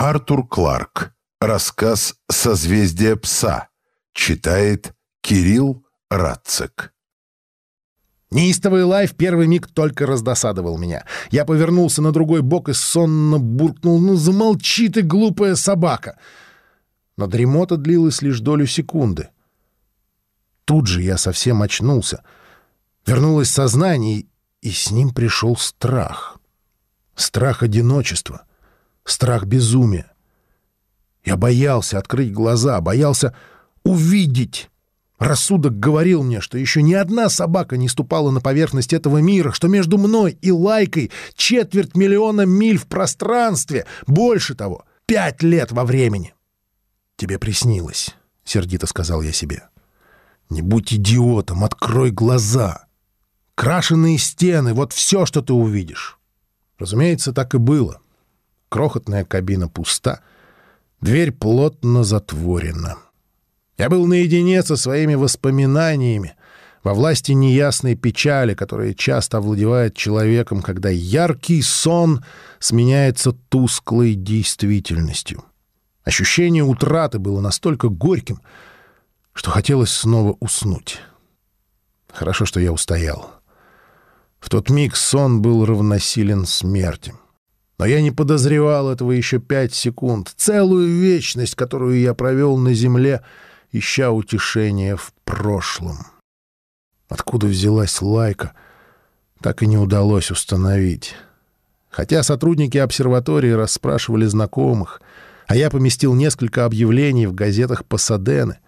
Артур Кларк. Рассказ «Созвездие пса». Читает Кирилл Радцик. Неистовый лай в первый миг только раздосадовал меня. Я повернулся на другой бок и сонно буркнул «Ну замолчи ты, глупая собака!» Но дремота длилась лишь долю секунды. Тут же я совсем очнулся. Вернулось сознание, и с ним пришел страх. Страх одиночества, страх безумия. Я боялся открыть глаза, боялся увидеть Рассудок говорил мне, что еще ни одна собака не ступала на поверхность этого мира, что между мной и Лайкой четверть миллиона миль в пространстве, больше того, пять лет во времени. «Тебе приснилось», — сердито сказал я себе. «Не будь идиотом, открой глаза. Крашеные стены — вот все, что ты увидишь». Разумеется, так и было. Крохотная кабина пуста, дверь плотно затворена. Я был наедине со своими воспоминаниями, во власти неясной печали, которая часто овладевает человеком, когда яркий сон сменяется тусклой действительностью. Ощущение утраты было настолько горьким, что хотелось снова уснуть. Хорошо, что я устоял. В тот миг сон был равносилен смерти. Но я не подозревал этого еще пять секунд, целую вечность, которую я провел на земле — ища утешения в прошлом. Откуда взялась лайка, так и не удалось установить. Хотя сотрудники обсерватории расспрашивали знакомых, а я поместил несколько объявлений в газетах Пасадены.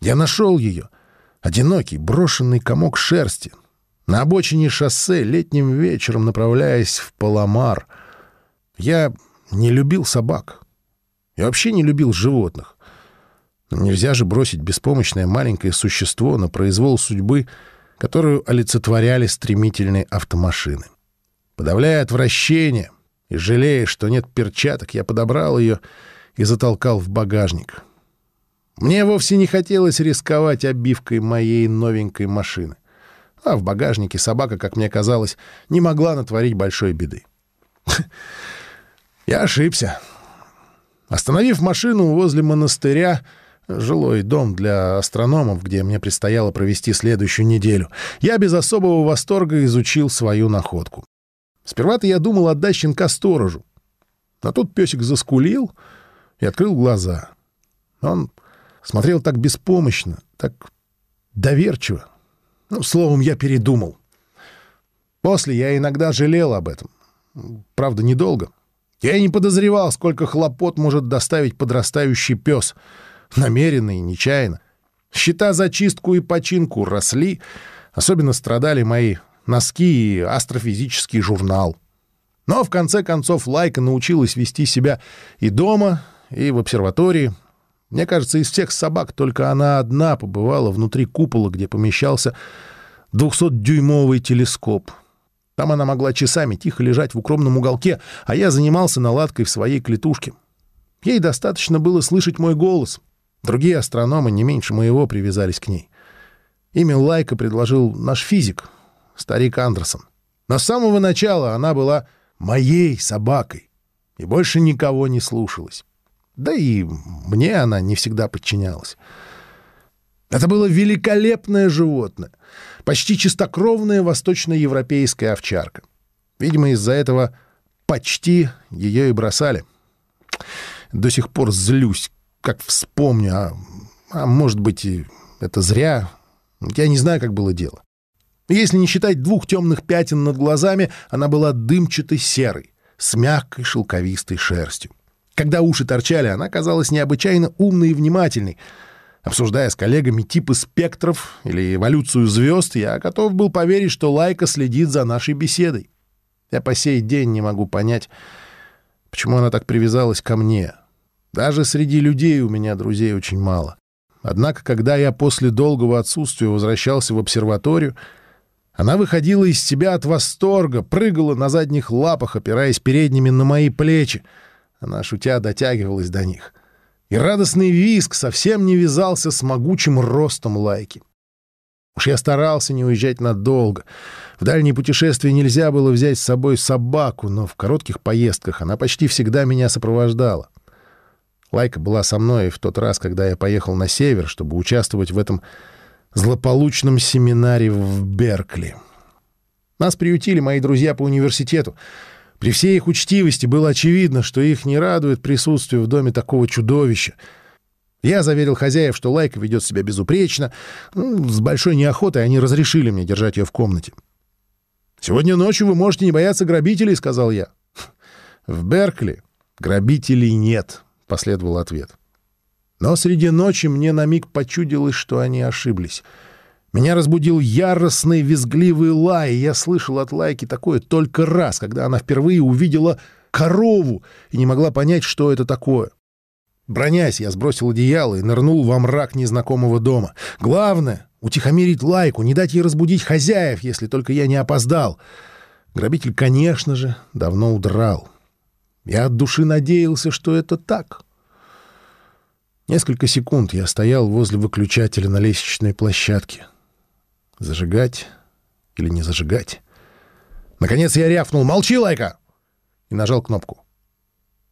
Я нашел ее, одинокий, брошенный комок шерсти, на обочине шоссе летним вечером, направляясь в Паламар. Я не любил собак. Я вообще не любил животных. Нельзя же бросить беспомощное маленькое существо на произвол судьбы, которую олицетворяли стремительные автомашины. Подавляя отвращение и жалея, что нет перчаток, я подобрал ее и затолкал в багажник. Мне вовсе не хотелось рисковать обивкой моей новенькой машины. А в багажнике собака, как мне казалось, не могла натворить большой беды. Я ошибся. Остановив машину возле монастыря, жилой дом для астрономов, где мне предстояло провести следующую неделю, я без особого восторга изучил свою находку. Сперва-то я думал отдать щенка сторожу. Но тут песик заскулил и открыл глаза. Он смотрел так беспомощно, так доверчиво. Ну, словом, я передумал. После я иногда жалел об этом. Правда, недолго. Я не подозревал, сколько хлопот может доставить подрастающий пес — намеренно и нечаянно. Счета за чистку и починку росли, особенно страдали мои носки и астрофизический журнал. Но в конце концов Лайка научилась вести себя и дома, и в обсерватории. Мне кажется, из всех собак только она одна побывала внутри купола, где помещался 200-дюймовый телескоп. Там она могла часами тихо лежать в укромном уголке, а я занимался наладкой в своей клетушке. Ей достаточно было слышать мой голос — Другие астрономы не меньше моего привязались к ней. Имя Лайка предложил наш физик, старик Андерсон. Но с самого начала она была моей собакой и больше никого не слушалась. Да и мне она не всегда подчинялась. Это было великолепное животное, почти чистокровная восточноевропейская овчарка. Видимо, из-за этого почти ее и бросали. До сих пор злюсь, как вспомню, а, а может быть, это зря. Я не знаю, как было дело. Если не считать двух темных пятен над глазами, она была дымчатой серой, с мягкой шелковистой шерстью. Когда уши торчали, она казалась необычайно умной и внимательной. Обсуждая с коллегами типы спектров или эволюцию звезд, я готов был поверить, что Лайка следит за нашей беседой. Я по сей день не могу понять, почему она так привязалась ко мне, даже среди людей у меня друзей очень мало. Однако, когда я после долгого отсутствия возвращался в обсерваторию, она выходила из себя от восторга, прыгала на задних лапах, опираясь передними на мои плечи. Она, шутя, дотягивалась до них. И радостный визг совсем не вязался с могучим ростом лайки. Уж я старался не уезжать надолго. В дальние путешествия нельзя было взять с собой собаку, но в коротких поездках она почти всегда меня сопровождала. Лайка была со мной в тот раз, когда я поехал на север, чтобы участвовать в этом злополучном семинаре в Беркли. Нас приютили мои друзья по университету. При всей их учтивости было очевидно, что их не радует присутствие в доме такого чудовища. Я заверил хозяев, что Лайка ведет себя безупречно. Ну, с большой неохотой они разрешили мне держать ее в комнате. «Сегодня ночью вы можете не бояться грабителей», — сказал я. «В Беркли грабителей нет», — последовал ответ. Но среди ночи мне на миг почудилось, что они ошиблись. Меня разбудил яростный визгливый лай, и я слышал от Лайки такое только раз, когда она впервые увидела корову и не могла понять, что это такое. Бронясь, я сбросил одеяло и нырнул во мрак незнакомого дома. Главное — утихомирить Лайку, не дать ей разбудить хозяев, если только я не опоздал. Грабитель, конечно же, давно удрал. Я от души надеялся, что это так. Несколько секунд я стоял возле выключателя на лестничной площадке. Зажигать или не зажигать? Наконец я рявкнул «Молчи, Лайка!» и нажал кнопку.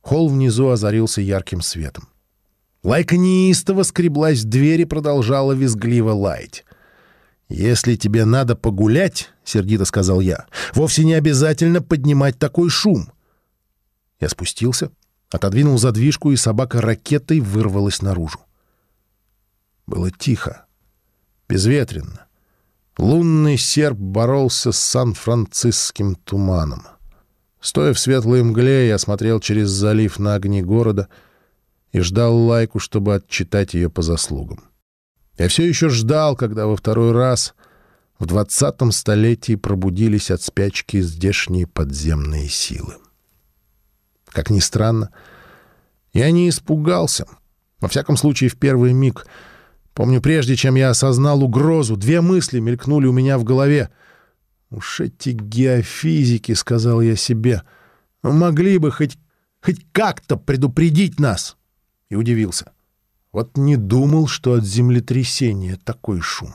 Холл внизу озарился ярким светом. Лайка неистово скреблась в дверь и продолжала визгливо лаять. «Если тебе надо погулять, — сердито сказал я, — вовсе не обязательно поднимать такой шум». Я спустился, Отодвинул задвижку, и собака ракетой вырвалась наружу. Было тихо, безветренно. Лунный серп боролся с сан-франциским туманом. Стоя в светлой мгле, я смотрел через залив на огни города и ждал лайку, чтобы отчитать ее по заслугам. Я все еще ждал, когда во второй раз в двадцатом столетии пробудились от спячки здешние подземные силы. Как ни странно, я не испугался. Во всяком случае, в первый миг. Помню, прежде чем я осознал угрозу, две мысли мелькнули у меня в голове. «Уж эти геофизики», — сказал я себе, — «могли бы хоть, хоть как-то предупредить нас». И удивился. Вот не думал, что от землетрясения такой шум.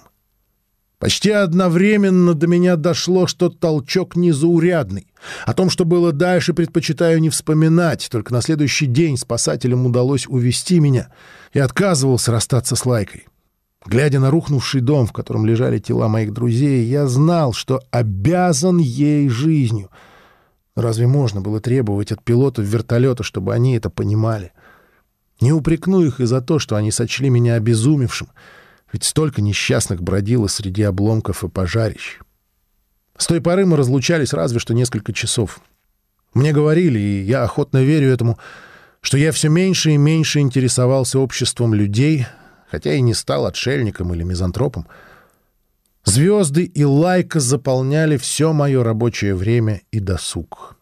Почти одновременно до меня дошло, что толчок незаурядный. О том, что было дальше, предпочитаю не вспоминать. Только на следующий день спасателям удалось увести меня и отказывался расстаться с Лайкой. Глядя на рухнувший дом, в котором лежали тела моих друзей, я знал, что обязан ей жизнью. Разве можно было требовать от пилотов вертолета, чтобы они это понимали? Не упрекну их и за то, что они сочли меня обезумевшим — ведь столько несчастных бродило среди обломков и пожарищ. С той поры мы разлучались разве что несколько часов. Мне говорили, и я охотно верю этому, что я все меньше и меньше интересовался обществом людей, хотя и не стал отшельником или мизантропом. Звезды и лайка заполняли все мое рабочее время и досуг.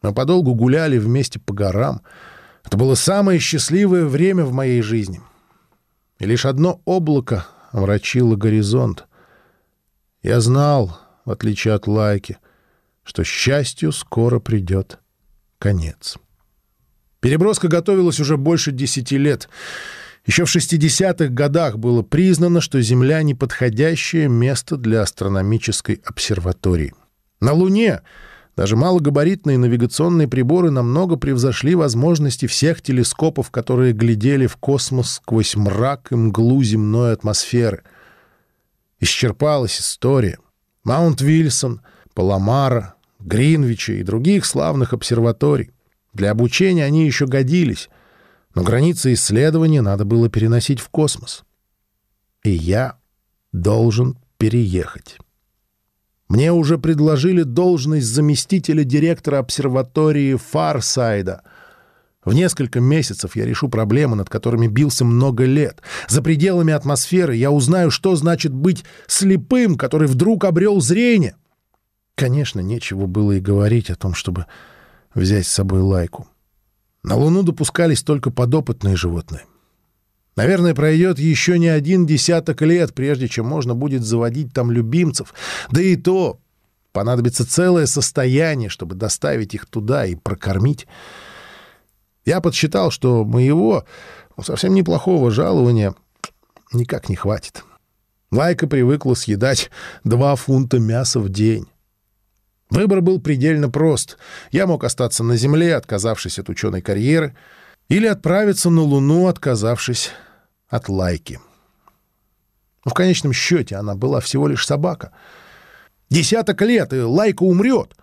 Мы подолгу гуляли вместе по горам. Это было самое счастливое время в моей жизни — и лишь одно облако омрачило горизонт. Я знал, в отличие от Лайки, что счастью скоро придет конец. Переброска готовилась уже больше десяти лет. Еще в 60-х годах было признано, что Земля — неподходящее место для астрономической обсерватории. На Луне даже малогабаритные навигационные приборы намного превзошли возможности всех телескопов, которые глядели в космос сквозь мрак и мглу земной атмосферы. Исчерпалась история. Маунт-Вильсон, Паламара, Гринвича и других славных обсерваторий. Для обучения они еще годились, но границы исследования надо было переносить в космос. И я должен переехать. Мне уже предложили должность заместителя директора обсерватории Фарсайда. В несколько месяцев я решу проблемы, над которыми бился много лет. За пределами атмосферы я узнаю, что значит быть слепым, который вдруг обрел зрение. Конечно, нечего было и говорить о том, чтобы взять с собой лайку. На Луну допускались только подопытные животные. Наверное, пройдет еще не один десяток лет, прежде чем можно будет заводить там любимцев. Да и то понадобится целое состояние, чтобы доставить их туда и прокормить. Я подсчитал, что моего ну, совсем неплохого жалования никак не хватит. Лайка привыкла съедать два фунта мяса в день. Выбор был предельно прост. Я мог остаться на Земле, отказавшись от ученой карьеры, или отправиться на Луну, отказавшись от Лайки. Но в конечном счете она была всего лишь собака. Десяток лет, и Лайка умрет.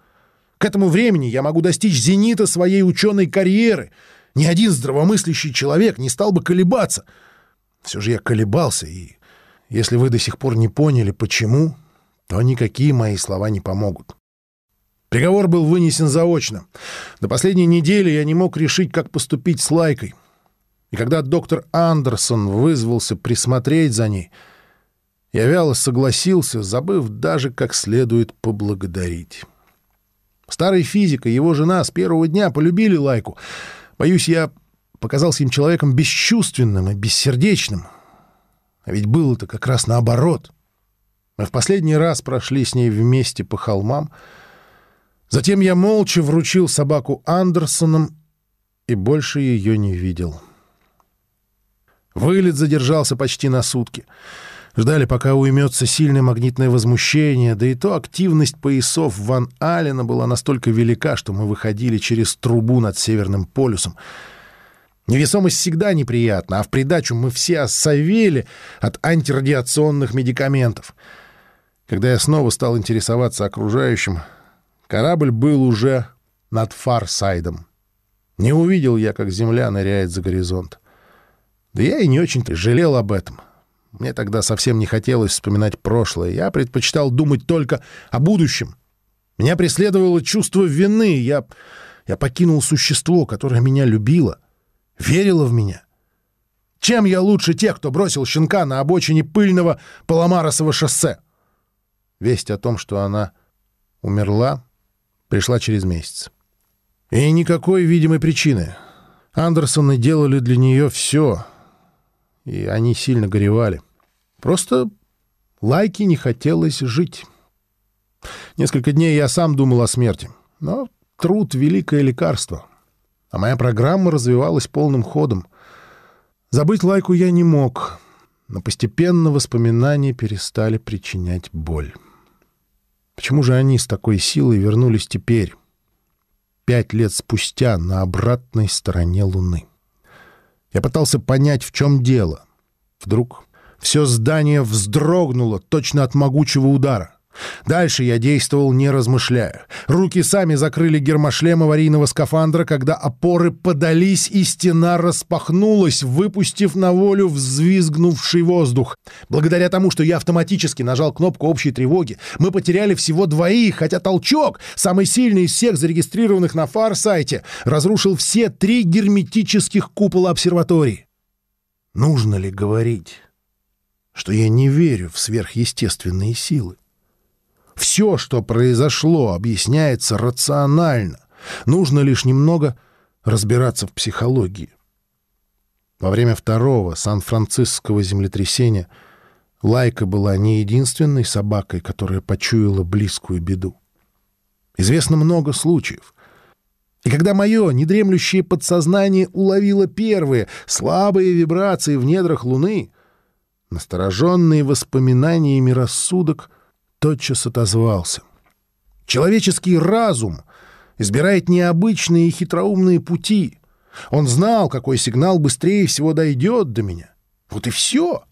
К этому времени я могу достичь зенита своей ученой карьеры. Ни один здравомыслящий человек не стал бы колебаться. Все же я колебался, и если вы до сих пор не поняли, почему, то никакие мои слова не помогут. Приговор был вынесен заочно. До последней недели я не мог решить, как поступить с Лайкой. И когда доктор Андерсон вызвался присмотреть за ней, я вяло согласился, забыв даже как следует поблагодарить. Старый физик и его жена с первого дня полюбили Лайку. Боюсь, я показался им человеком бесчувственным и бессердечным. А ведь было-то как раз наоборот. Мы в последний раз прошли с ней вместе по холмам — Затем я молча вручил собаку Андерсонам и больше ее не видел. Вылет задержался почти на сутки. Ждали, пока уймется сильное магнитное возмущение, да и то активность поясов Ван Алена была настолько велика, что мы выходили через трубу над Северным полюсом. Невесомость всегда неприятна, а в придачу мы все осовели от антирадиационных медикаментов. Когда я снова стал интересоваться окружающим, Корабль был уже над Фарсайдом. Не увидел я, как земля ныряет за горизонт. Да я и не очень-то жалел об этом. Мне тогда совсем не хотелось вспоминать прошлое. Я предпочитал думать только о будущем. Меня преследовало чувство вины. Я, я покинул существо, которое меня любило, верило в меня. Чем я лучше тех, кто бросил щенка на обочине пыльного Паламаросова шоссе? Весть о том, что она умерла, пришла через месяц. И никакой видимой причины. Андерсоны делали для нее все, и они сильно горевали. Просто Лайке не хотелось жить. Несколько дней я сам думал о смерти, но труд — великое лекарство. А моя программа развивалась полным ходом. Забыть Лайку я не мог, но постепенно воспоминания перестали причинять боль. Почему же они с такой силой вернулись теперь, пять лет спустя, на обратной стороне Луны? Я пытался понять, в чем дело. Вдруг все здание вздрогнуло точно от могучего удара. Дальше я действовал, не размышляя. Руки сами закрыли гермошлем аварийного скафандра, когда опоры подались, и стена распахнулась, выпустив на волю взвизгнувший воздух. Благодаря тому, что я автоматически нажал кнопку общей тревоги, мы потеряли всего двоих, хотя толчок, самый сильный из всех зарегистрированных на фар-сайте, разрушил все три герметических купола обсерватории. Нужно ли говорить, что я не верю в сверхъестественные силы? Все, что произошло, объясняется рационально. Нужно лишь немного разбираться в психологии. Во время второго сан-францискского землетрясения Лайка была не единственной собакой, которая почуяла близкую беду. Известно много случаев. И когда мое недремлющее подсознание уловило первые слабые вибрации в недрах Луны, настороженные воспоминаниями рассудок — тотчас отозвался. Человеческий разум избирает необычные и хитроумные пути. Он знал, какой сигнал быстрее всего дойдет до меня. Вот и все.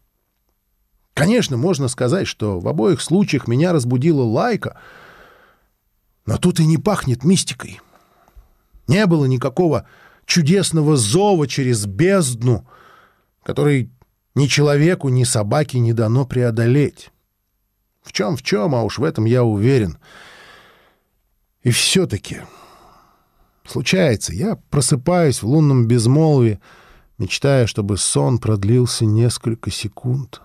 Конечно, можно сказать, что в обоих случаях меня разбудила лайка, но тут и не пахнет мистикой. Не было никакого чудесного зова через бездну, который ни человеку, ни собаке не дано преодолеть. В чем в чем, а уж в этом я уверен. И все-таки случается, я просыпаюсь в лунном безмолвии, мечтая, чтобы сон продлился несколько секунд,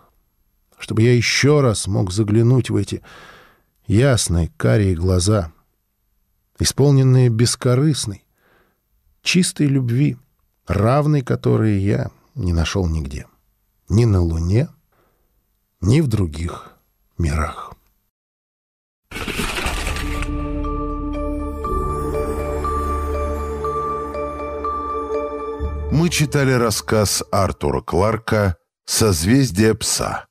чтобы я еще раз мог заглянуть в эти ясные карие глаза, исполненные бескорыстной, чистой любви, равной которой я не нашел нигде, ни на Луне, ни в других мирах. Мы читали рассказ Артура Кларка «Созвездие пса».